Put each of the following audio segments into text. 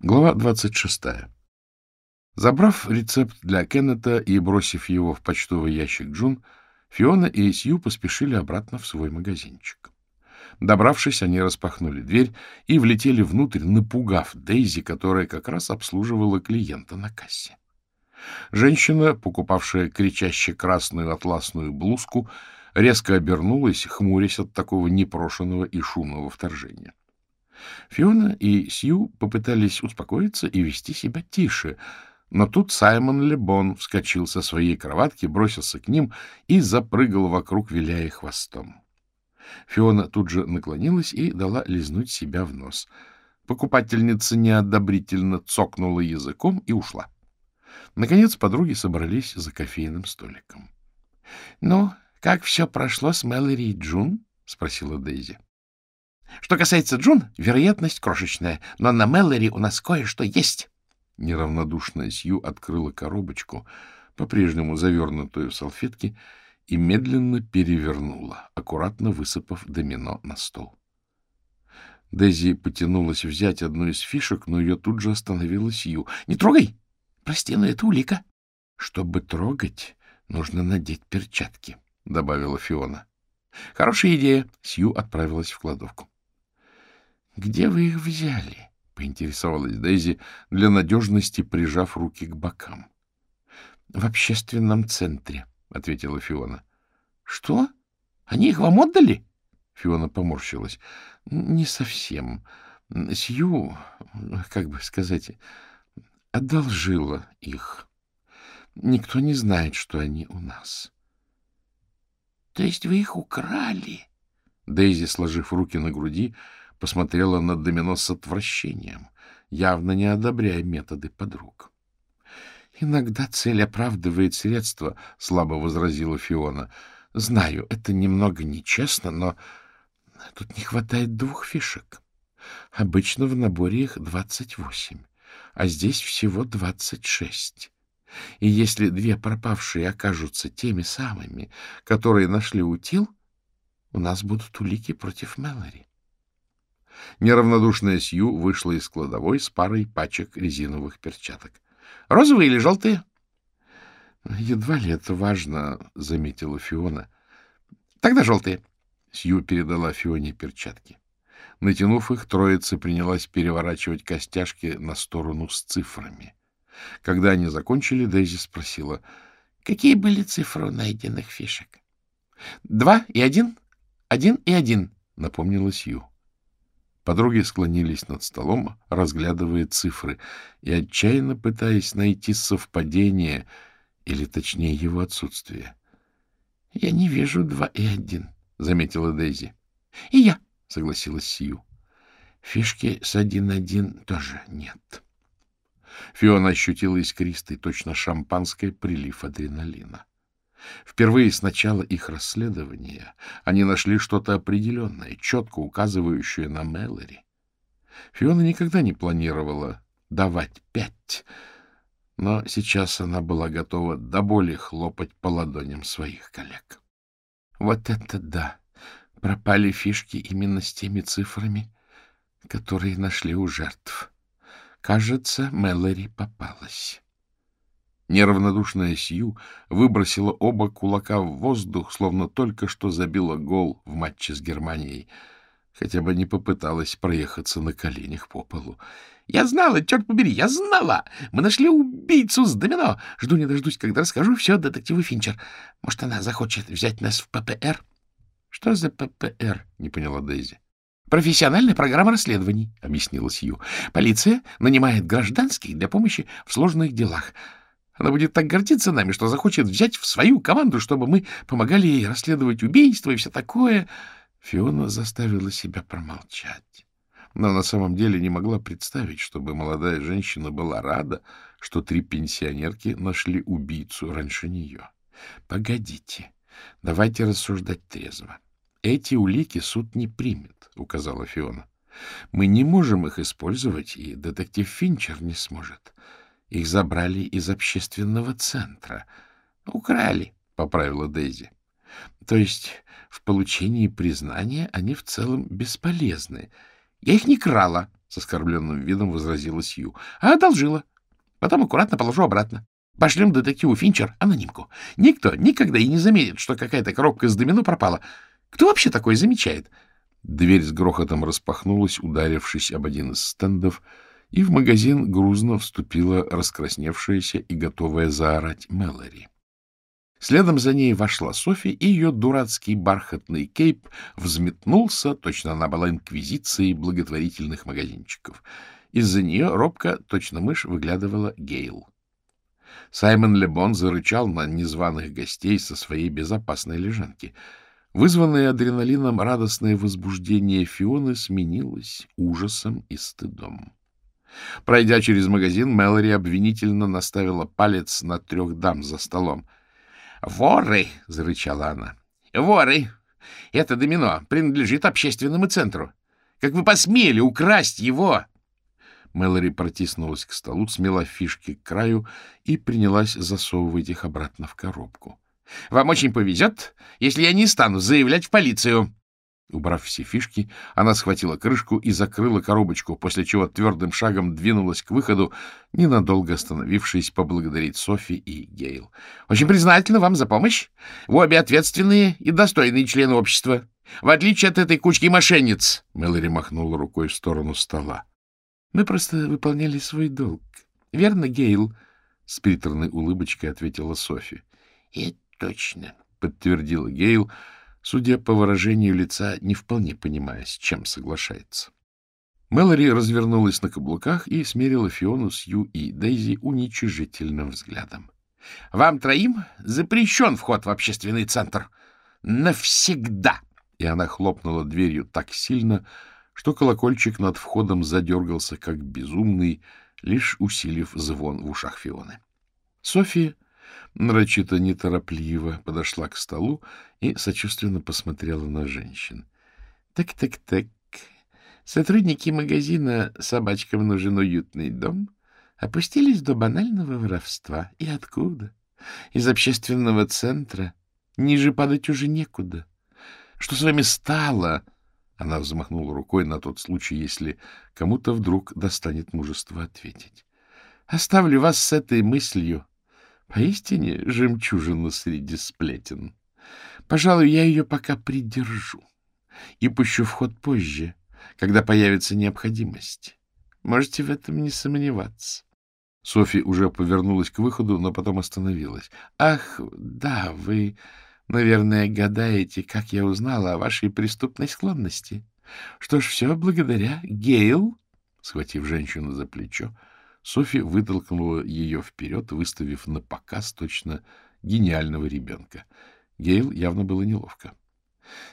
Глава 26. Забрав рецепт для Кеннета и бросив его в почтовый ящик Джун, Фиона и Сью поспешили обратно в свой магазинчик. Добравшись, они распахнули дверь и влетели внутрь, напугав Дейзи, которая как раз обслуживала клиента на кассе. Женщина, покупавшая кричаще красную атласную блузку, резко обернулась, хмурясь от такого непрошенного и шумного вторжения. Фиона и Сью попытались успокоиться и вести себя тише, но тут Саймон Лебон вскочил со своей кроватки, бросился к ним и запрыгал вокруг, виляя хвостом. Фиона тут же наклонилась и дала лизнуть себя в нос. Покупательница неодобрительно цокнула языком и ушла. Наконец подруги собрались за кофейным столиком. — Ну, как все прошло с Мэлори и Джун? — спросила Дейзи. Что касается Джун, вероятность крошечная, но на Мэллори у нас кое-что есть. Неравнодушная Сью открыла коробочку, по-прежнему завернутую в салфетки, и медленно перевернула, аккуратно высыпав домино на стол. Дейзи потянулась взять одну из фишек, но ее тут же остановила Сью. — Не трогай! Прости, но это улика. — Чтобы трогать, нужно надеть перчатки, — добавила Фиона. — Хорошая идея. Сью отправилась в кладовку. Где вы их взяли? — поинтересовалась Дейзи, для надежности прижав руки к бокам. — В общественном центре, — ответила Фиона. — Что? Они их вам отдали? Фиона поморщилась. — Не совсем. Сью, как бы сказать, одолжила их. Никто не знает, что они у нас. — То есть вы их украли? Дейзи, сложив руки на груди, посмотрела на домино с отвращением, явно не одобряя методы подруг. — Иногда цель оправдывает средства, — слабо возразила Фиона. — Знаю, это немного нечестно, но тут не хватает двух фишек. Обычно в наборе их двадцать восемь, а здесь всего двадцать шесть. И если две пропавшие окажутся теми самыми, которые нашли утил, у нас будут улики против Мэлори. Неравнодушная Сью вышла из кладовой с парой пачек резиновых перчаток. — Розовые или желтые? — Едва ли это важно, — заметила Фиона. — Тогда желтые. Сью передала Фионе перчатки. Натянув их, троица принялась переворачивать костяшки на сторону с цифрами. Когда они закончили, Дейзи спросила, — Какие были цифры у найденных фишек? — Два и один, один и один, — напомнила Сью. Подруги склонились над столом, разглядывая цифры и отчаянно пытаясь найти совпадение, или точнее его отсутствие. — Я не вижу два и один, — заметила Дейзи. — И я, — согласилась Сью. — Фишки с один-один тоже нет. Фиона ощутила искристый, точно шампанское, прилив адреналина. Впервые с начала их расследования они нашли что-то определенное, четко указывающее на Мэлори. Фиона никогда не планировала давать пять, но сейчас она была готова до боли хлопать по ладоням своих коллег. Вот это да! Пропали фишки именно с теми цифрами, которые нашли у жертв. Кажется, Мэлори попалась. Неравнодушная Сью выбросила оба кулака в воздух, словно только что забила гол в матче с Германией, хотя бы не попыталась проехаться на коленях по полу. — Я знала, черт побери, я знала! Мы нашли убийцу с домино! Жду не дождусь, когда расскажу все детективу Финчер. Может, она захочет взять нас в ППР? — Что за ППР? — не поняла Дейзи. — Профессиональная программа расследований, — объяснила Сью. Полиция нанимает гражданских для помощи в сложных делах — она будет так гордиться нами, что захочет взять в свою команду, чтобы мы помогали ей расследовать убийство и все такое. Фиона заставила себя промолчать. Но на самом деле не могла представить, чтобы молодая женщина была рада, что три пенсионерки нашли убийцу раньше нее. — Погодите, давайте рассуждать трезво. Эти улики суд не примет, — указала Фиона. Мы не можем их использовать, и детектив Финчер не сможет. Их забрали из общественного центра. — Украли, — поправила Дейзи. — То есть в получении признания они в целом бесполезны. — Я их не крала, — с оскорбленным видом возразила Сью. — А одолжила. Потом аккуратно положу обратно. Пошлем детективу Финчер анонимку. Никто никогда и не заметит, что какая-то коробка с домино пропала. Кто вообще такое замечает? Дверь с грохотом распахнулась, ударившись об один из стендов, и в магазин грузно вступила раскрасневшаяся и готовая заорать Мэлори. Следом за ней вошла Софи, и ее дурацкий бархатный кейп взметнулся, точно она была инквизицией благотворительных магазинчиков. Из-за нее робко, точно мышь, выглядывала Гейл. Саймон Лебон зарычал на незваных гостей со своей безопасной лежанки. Вызванное адреналином радостное возбуждение Фионы сменилось ужасом и стыдом. Пройдя через магазин, Мэлори обвинительно наставила палец на трех дам за столом —— Воры! — зарычала она. — Воры! Это домино принадлежит общественному центру. Как вы посмели украсть его? Мэлори протиснулась к столу, смела фишки к краю и принялась засовывать их обратно в коробку. — Вам очень повезет, если я не стану заявлять в полицию. Убрав все фишки, она схватила крышку и закрыла коробочку, после чего твердым шагом двинулась к выходу, ненадолго остановившись поблагодарить Софи и Гейл. — Очень признательна вам за помощь. Вы обе ответственные и достойные члены общества. В отличие от этой кучки мошенниц, — Мэлори махнула рукой в сторону стола. — Мы просто выполняли свой долг. — Верно, Гейл? — с приторной улыбочкой ответила Софи. — Это точно, — подтвердила Гейл, — судя по выражению лица, не вполне понимая, с чем соглашается. Мэлори развернулась на каблуках и смерила Фиону, Сью и Дейзи уничижительным взглядом. — Вам троим запрещен вход в общественный центр. Навсегда! И она хлопнула дверью так сильно, что колокольчик над входом задергался, как безумный, лишь усилив звон в ушах Фионы. София нарочито неторопливо подошла к столу и сочувственно посмотрела на женщин. Так, так, так. Сотрудники магазина «Собачкам нужен уютный дом» опустились до банального воровства. И откуда? Из общественного центра. Ниже падать уже некуда. Что с вами стало? Она взмахнула рукой на тот случай, если кому-то вдруг достанет мужество ответить. Оставлю вас с этой мыслью. Поистине жемчужина среди сплетен. Пожалуй, я ее пока придержу и пущу в ход позже, когда появится необходимость. Можете в этом не сомневаться. Софья уже повернулась к выходу, но потом остановилась. — Ах, да, вы, наверное, гадаете, как я узнала о вашей преступной склонности. Что ж, все благодаря Гейл, схватив женщину за плечо, Софья вытолкнула ее вперед, выставив на показ точно гениального ребенка. Гейл явно было неловко. —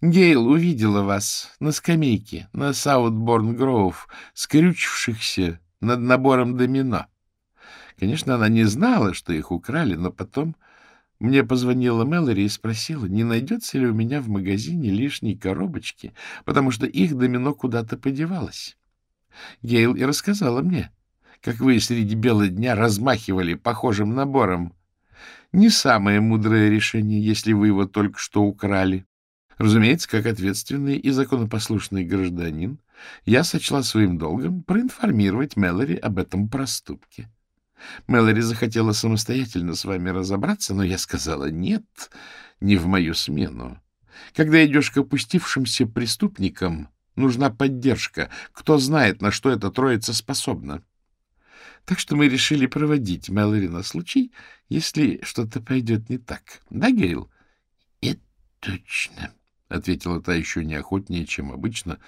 Гейл увидела вас на скамейке на Саутборн-Гроув, скрючившихся над набором домино. Конечно, она не знала, что их украли, но потом мне позвонила Мэлори и спросила, не найдется ли у меня в магазине лишней коробочки, потому что их домино куда-то подевалось. Гейл и рассказала мне, как вы среди бела дня размахивали похожим набором. Не самое мудрое решение, если вы его только что украли. Разумеется, как ответственный и законопослушный гражданин, я сочла своим долгом проинформировать Мэлори об этом проступке. Мэлори захотела самостоятельно с вами разобраться, но я сказала «нет, не в мою смену». Когда идешь к опустившимся преступникам, нужна поддержка. Кто знает, на что эта троица способна. Так что мы решили проводить Мэлори на случай, если что-то пойдет не так. Да, Гейл? — Это точно, — ответила та еще неохотнее, чем обычно.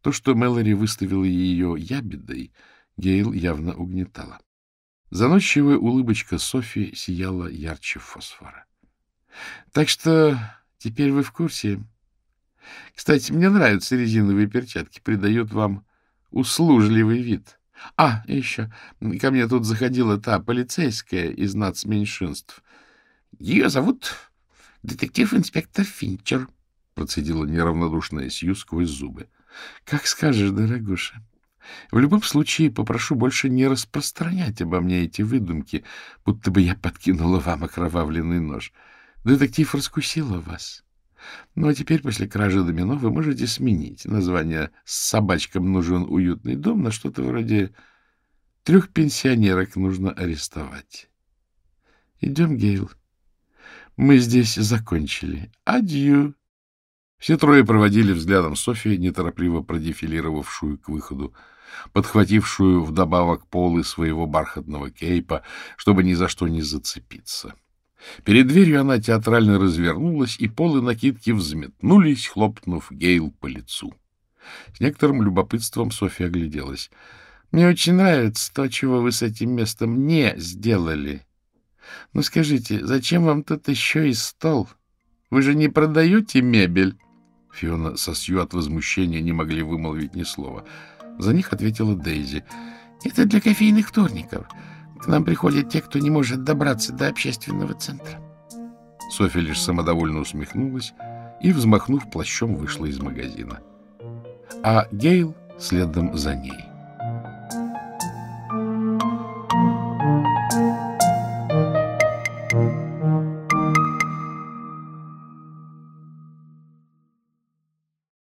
То, что Мэлори выставила ее ябедой, Гейл явно угнетала. Заносчивая улыбочка Софи сияла ярче фосфора. — Так что теперь вы в курсе. Кстати, мне нравятся резиновые перчатки, придают вам услужливый вид. — а, еще, ко мне тут заходила та полицейская из нацменьшинств. Ее зовут детектив-инспектор Финчер, процедила неравнодушная Сью сквозь зубы. — Как скажешь, дорогуша. В любом случае попрошу больше не распространять обо мне эти выдумки, будто бы я подкинула вам окровавленный нож. Детектив раскусила вас. Ну, а теперь после кражи домино вы можете сменить название «С собачкам нужен уютный дом» на что-то вроде «Трех пенсионерок нужно арестовать». Идем, Гейл. Мы здесь закончили. Адью. Все трое проводили взглядом Софии, неторопливо продефилировавшую к выходу, подхватившую вдобавок полы своего бархатного кейпа, чтобы ни за что не зацепиться. Перед дверью она театрально развернулась, и полы накидки взметнулись, хлопнув Гейл по лицу. С некоторым любопытством Софья огляделась. — Мне очень нравится то, чего вы с этим местом не сделали. Ну, скажите, зачем вам тут еще и стол? Вы же не продаете мебель? Фиона со Сью от возмущения не могли вымолвить ни слова. За них ответила Дейзи. — Это для кофейных вторников. К нам приходят те, кто не может добраться до общественного центра. Софья лишь самодовольно усмехнулась и, взмахнув плащом, вышла из магазина. А Гейл следом за ней.